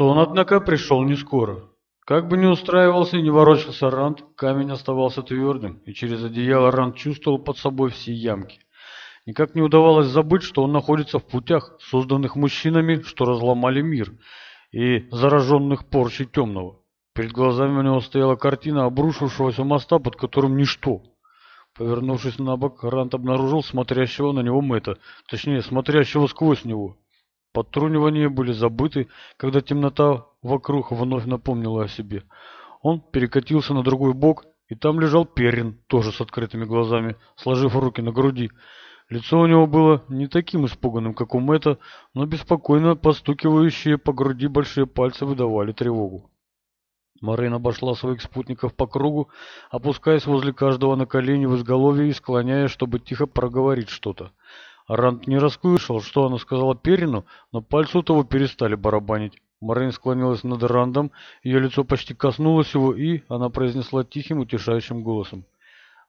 Сон, однако, пришел не скоро. Как бы ни устраивался и не ворочался Ранд, камень оставался твердым, и через одеяло Ранд чувствовал под собой все ямки. Никак не удавалось забыть, что он находится в путях, созданных мужчинами, что разломали мир, и зараженных порчей темного. Перед глазами у него стояла картина обрушившегося моста, под которым ничто. Повернувшись на бок, Ранд обнаружил смотрящего на него Мэтта, точнее, смотрящего сквозь него. Подтрунивания были забыты, когда темнота вокруг вновь напомнила о себе. Он перекатился на другой бок, и там лежал Перин, тоже с открытыми глазами, сложив руки на груди. Лицо у него было не таким испуганным, как у Мэтта, но беспокойно постукивающие по груди большие пальцы выдавали тревогу. Морейн обошла своих спутников по кругу, опускаясь возле каждого на колени в изголовье и склоняя, чтобы тихо проговорить что-то. Рант не расслышал, что она сказала Перину, но пальцы у того перестали барабанить. Марин склонилась над Рандом, ее лицо почти коснулось его, и она произнесла тихим, утешающим голосом.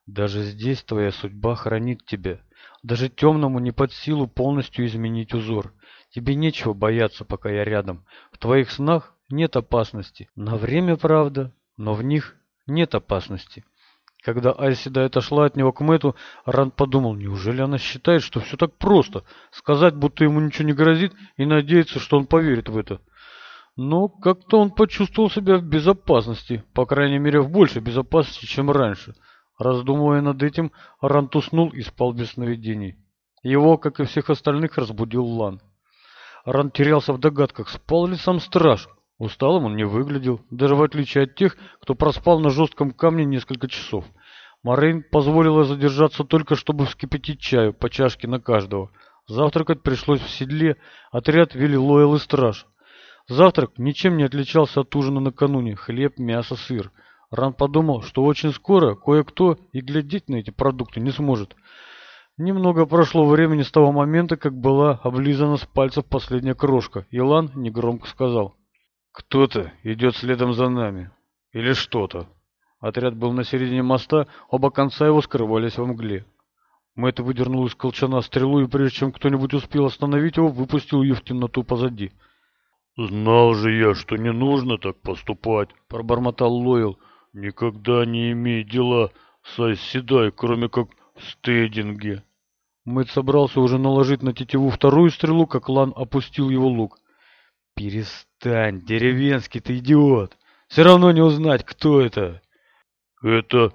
«Даже здесь твоя судьба хранит тебя. Даже темному не под силу полностью изменить узор. Тебе нечего бояться, пока я рядом. В твоих снах нет опасности. На время, правда, но в них нет опасности. Когда Айседа отошла от него к Мэту, Ранд подумал, неужели она считает, что все так просто, сказать, будто ему ничего не грозит, и надеяться, что он поверит в это. Но как-то он почувствовал себя в безопасности, по крайней мере в большей безопасности, чем раньше. Раздумывая над этим, Рант уснул и спал без сновидений. Его, как и всех остальных, разбудил Лан. Ран терялся в догадках, спал ли сам страж, Усталым он не выглядел, даже в отличие от тех, кто проспал на жестком камне несколько часов. Марин позволила задержаться только, чтобы вскипятить чаю по чашке на каждого. Завтракать пришлось в седле, отряд вели и страж. Завтрак ничем не отличался от ужина накануне – хлеб, мясо, сыр. Ран подумал, что очень скоро кое-кто и глядеть на эти продукты не сможет. Немного прошло времени с того момента, как была облизана с пальцев последняя крошка. Илан негромко сказал – кто-то идет следом за нами. Или что-то. Отряд был на середине моста, оба конца его скрывались во мгле. Мэтт выдернул из колчана стрелу, и прежде чем кто-нибудь успел остановить его, выпустил ее в темноту позади. «Знал же я, что не нужно так поступать», — пробормотал Лойл. «Никогда не имей дела с оседай, кроме как в стейдинге». Мэтт собрался уже наложить на тетиву вторую стрелу, как Лан опустил его лук. «Перестань!» «Отстань, деревенский ты идиот! Все равно не узнать, кто это!» «Это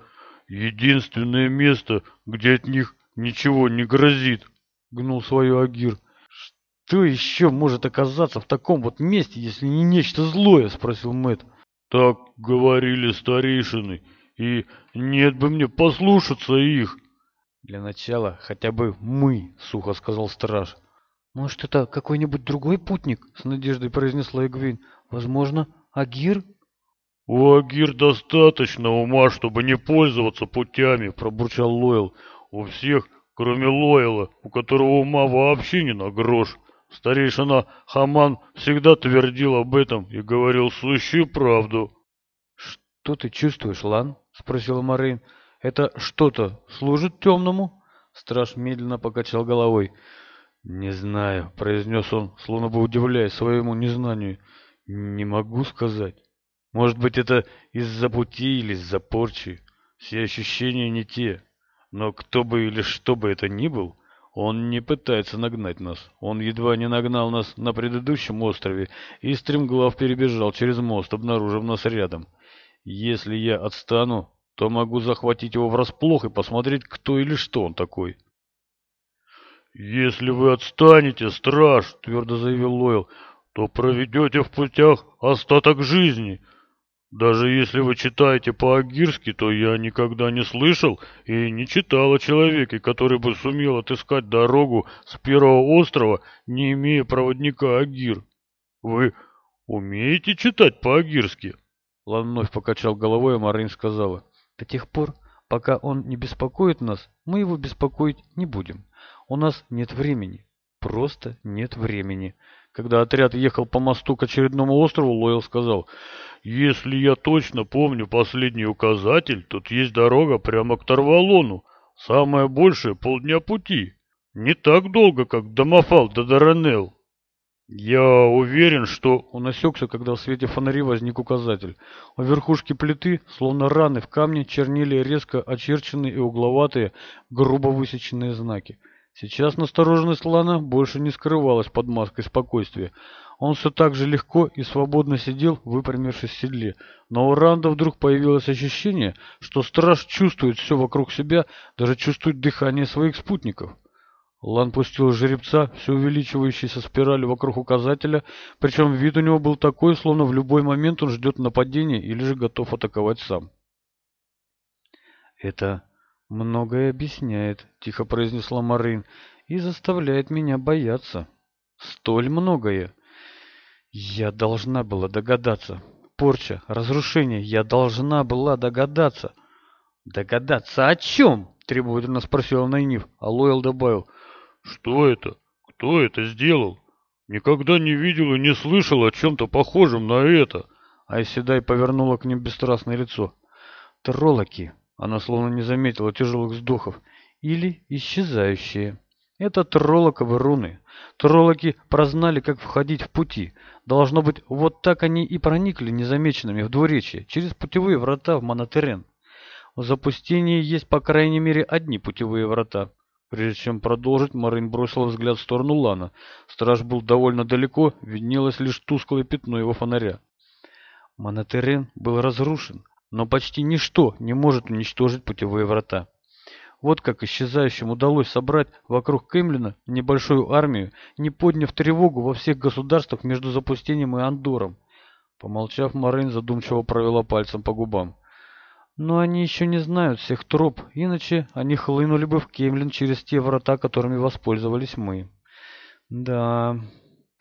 единственное место, где от них ничего не грозит», — гнул свою Агир. «Что еще может оказаться в таком вот месте, если не нечто злое?» — спросил Мэтт. «Так говорили старейшины, и нет бы мне послушаться их». «Для начала хотя бы мы», — сухо сказал страж может это какой-нибудь другой путник с надеждой произнесла эгвин. Возможно агир? У агир достаточно ума чтобы не пользоваться путями пробурчал лойл. У всех кроме лойла у которого ума вообще не на грош. Старейшина хаман всегда твердил об этом и говорил сущую правду что ты чувствуешь лан спросила марин это что то служит темному страж медленно покачал головой. «Не знаю», — произнес он, словно бы удивляясь своему незнанию. «Не могу сказать. Может быть, это из-за пути или из-за порчи. Все ощущения не те. Но кто бы или что бы это ни был, он не пытается нагнать нас. Он едва не нагнал нас на предыдущем острове и стремглав перебежал через мост, обнаружив нас рядом. Если я отстану, то могу захватить его врасплох и посмотреть, кто или что он такой». «Если вы отстанете, страж», — твердо заявил Лойл, — «то проведете в путях остаток жизни. Даже если вы читаете по-агирски, то я никогда не слышал и не читал о человеке, который бы сумел отыскать дорогу с первого острова, не имея проводника Агир. Вы умеете читать по-агирски?» Лан вновь покачал головой, а Марин сказала, «До тех пор, пока он не беспокоит нас, мы его беспокоить не будем. У нас нет времени. Просто нет времени. Когда отряд ехал по мосту к очередному острову, Лойл сказал, «Если я точно помню последний указатель, тут есть дорога прямо к Тарвалону. Самое большее — полдня пути. Не так долго, как Домофал до Даранел. «Я уверен, что...» Он осекся, когда в свете фонари возник указатель. У верхушки плиты, словно раны в камне, чернили резко очерченные и угловатые, грубо высеченные знаки. Сейчас настороженность Лана больше не скрывалась под маской спокойствия. Он все так же легко и свободно сидел, выпрямившись в седле. Но у Ранда вдруг появилось ощущение, что страж чувствует все вокруг себя, даже чувствует дыхание своих спутников. Лан пустил жеребца, все увеличивающейся спиралью вокруг указателя, причем вид у него был такой, словно в любой момент он ждет нападения или же готов атаковать сам. «Это многое объясняет», — тихо произнесла Марин, — «и заставляет меня бояться. Столь многое. Я должна была догадаться. Порча, разрушение, я должна была догадаться». «Догадаться о чем?» — требовательно спросил Найниф, а Лойл добавил. «Что это? Кто это сделал? Никогда не видел и не слышал о чем-то похожем на это». Айседай повернула к ним бесстрастное лицо. «Троллоки она словно не заметила тяжелых вздохов. Или исчезающие. Это троллоковы руны. Троллоки прознали, как входить в пути. Должно быть, вот так они и проникли незамеченными в двуречье, через путевые врата в Монотерен. В запустении есть, по крайней мере, одни путевые врата. Прежде чем продолжить, Марин бросила взгляд в сторону Лана. Страж был довольно далеко, виднелось лишь тусклое пятно его фонаря. Монотерен был разрушен, но почти ничто не может уничтожить путевые врата. Вот как исчезающим удалось собрать вокруг Кемлина небольшую армию, не подняв тревогу во всех государствах между запустением и Андором. Помолчав, Марин задумчиво провела пальцем по губам. Но они еще не знают всех троп, иначе они хлынули бы в Кемлин через те врата, которыми воспользовались мы. Да,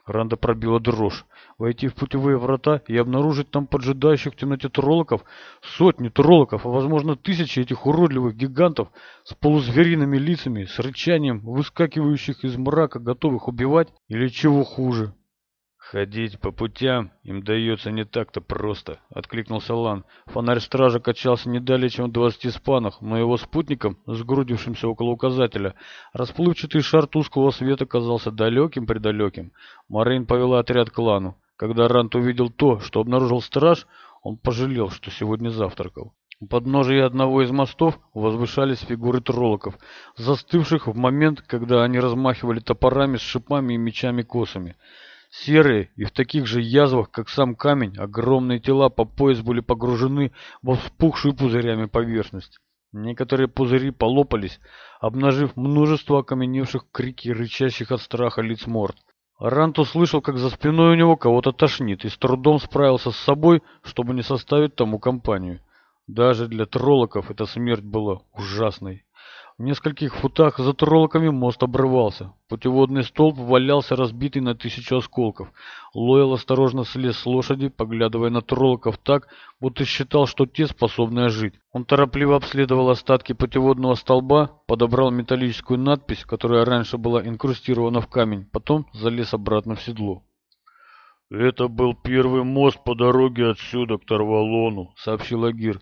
Ранда пробила дрожь войти в путевые врата и обнаружить там поджидающих в темноте троллоков, сотни троллоков, а возможно тысячи этих уродливых гигантов с полузвериными лицами, с рычанием, выскакивающих из мрака, готовых убивать или чего хуже. «Ходить по путям им дается не так-то просто», — откликнулся Лан. Фонарь стража качался не далее, чем в двадцати спанах, но его спутником, сгрудившимся около указателя, расплывчатый шар тусклого света казался далеким-предалеким. Марин повела отряд к Лану. Когда Рант увидел то, что обнаружил страж, он пожалел, что сегодня завтракал. У подножия одного из мостов возвышались фигуры троллоков, застывших в момент, когда они размахивали топорами с шипами и мечами-косами. Серые и в таких же язвах, как сам камень, огромные тела по пояс были погружены во вспухшую пузырями поверхность. Некоторые пузыри полопались, обнажив множество окаменевших крики и рычащих от страха лиц морд. Рант услышал, как за спиной у него кого-то тошнит, и с трудом справился с собой, чтобы не составить тому компанию. Даже для троллоков эта смерть была ужасной. В нескольких футах за троллоками мост обрывался. Путеводный столб валялся разбитый на тысячу осколков. Лойл осторожно слез с лошади, поглядывая на троллоков так, будто считал, что те способны ожить. Он торопливо обследовал остатки путеводного столба, подобрал металлическую надпись, которая раньше была инкрустирована в камень, потом залез обратно в седло. «Это был первый мост по дороге отсюда к Тарвалону», — сообщил Агир.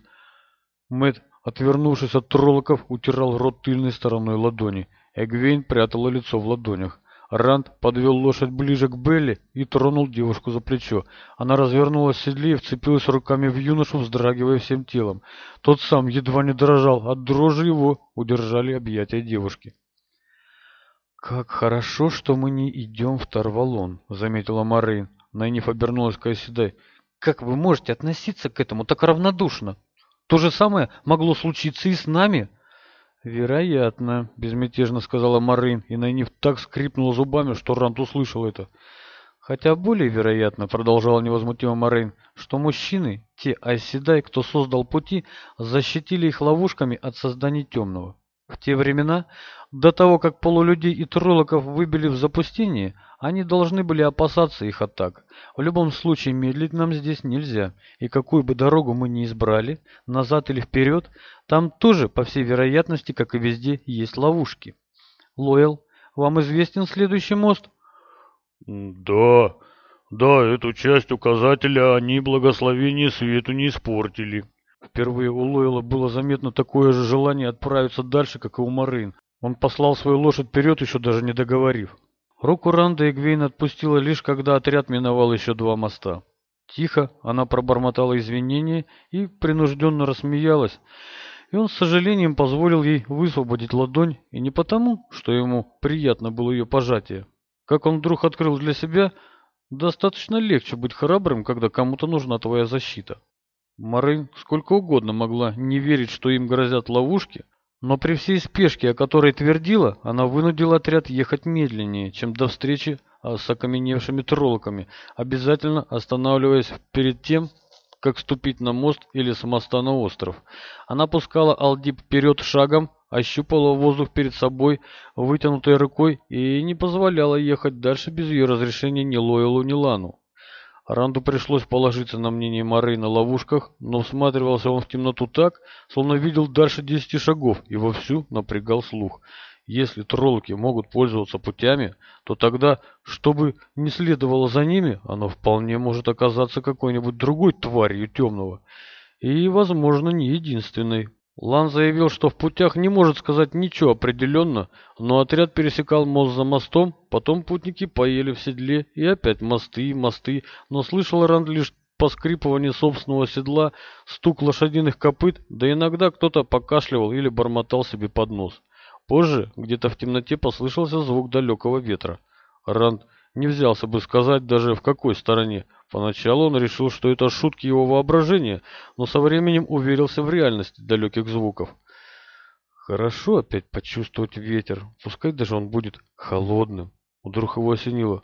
Мэтт Отвернувшись от троллоков, утирал рот тыльной стороной ладони. Эгвейн прятала лицо в ладонях. Ранд подвел лошадь ближе к Белли и тронул девушку за плечо. Она развернулась в седле и вцепилась руками в юношу, вздрагивая всем телом. Тот сам едва не дрожал, от дрожи его удержали объятия девушки. «Как хорошо, что мы не идем в Тарвалон», — заметила Морейн. Найниф обернулась к Айседай. «Как вы можете относиться к этому так равнодушно?» То же самое могло случиться и с нами. Вероятно, безмятежно сказала Марин, и Найниф так скрипнула зубами, что Рант услышал это. Хотя более вероятно, продолжала невозмутимо Марин, что мужчины, те оседай, кто создал пути, защитили их ловушками от создания темного. В те времена, до того, как полулюдей и троллоков выбили в запустение, они должны были опасаться их атак. В любом случае медлить нам здесь нельзя, и какую бы дорогу мы ни избрали, назад или вперед, там тоже, по всей вероятности, как и везде, есть ловушки. Лоэл, вам известен следующий мост? Да, да, эту часть указателя они благословение свету не испортили. Впервые у Лойла было заметно такое же желание отправиться дальше, как и у Марын. Он послал свою лошадь вперед, еще даже не договорив. Руку Ранда Игвейн отпустила лишь когда отряд миновал еще два моста. Тихо она пробормотала извинения и принужденно рассмеялась, и он с сожалением позволил ей высвободить ладонь, и не потому, что ему приятно было ее пожатие. Как он вдруг открыл для себя, достаточно легче быть храбрым, когда кому-то нужна твоя защита. Марин сколько угодно могла не верить, что им грозят ловушки, но при всей спешке, о которой твердила, она вынудила отряд ехать медленнее, чем до встречи а с окаменевшими троллоками, обязательно останавливаясь перед тем, как ступить на мост или с моста на остров. Она пускала Алдип вперед шагом, ощупала воздух перед собой вытянутой рукой и не позволяла ехать дальше без ее разрешения ни Лойлу, ни Лану. Ранду пришлось положиться на мнение Мары на ловушках, но всматривался он в темноту так, словно видел дальше десяти шагов и вовсю напрягал слух. Если троллоки могут пользоваться путями, то тогда, чтобы не следовало за ними, оно вполне может оказаться какой-нибудь другой тварью темного. И, возможно, не единственной. Лан заявил, что в путях не может сказать ничего определенно, но отряд пересекал мост за мостом, потом путники поели в седле и опять мосты и мосты, но слышал Ранд лишь поскрипывание собственного седла, стук лошадиных копыт, да иногда кто-то покашливал или бормотал себе под нос. Позже где-то в темноте послышался звук далекого ветра. Ранд не взялся бы сказать даже в какой стороне, Поначалу он решил, что это шутки его воображения, но со временем уверился в реальности далеких звуков. Хорошо опять почувствовать ветер, пускай даже он будет холодным. Вдруг его осенило.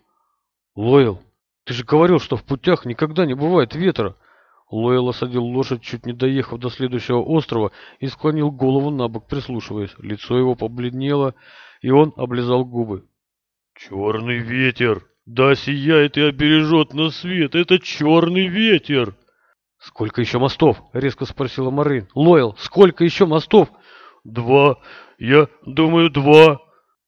Лойл, ты же говорил, что в путях никогда не бывает ветра. Лойл осадил лошадь, чуть не доехав до следующего острова, и склонил голову на бок, прислушиваясь. Лицо его побледнело, и он облизал губы. «Черный ветер!» Да сияет и обережет нас свет, это черный ветер!» «Сколько еще мостов?» — резко спросила Марин. «Лойл, сколько еще мостов?» «Два, я думаю, два!»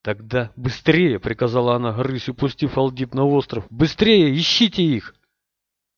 «Тогда быстрее!» — приказала она, рысью пустив Алдип на остров. «Быстрее, ищите их!»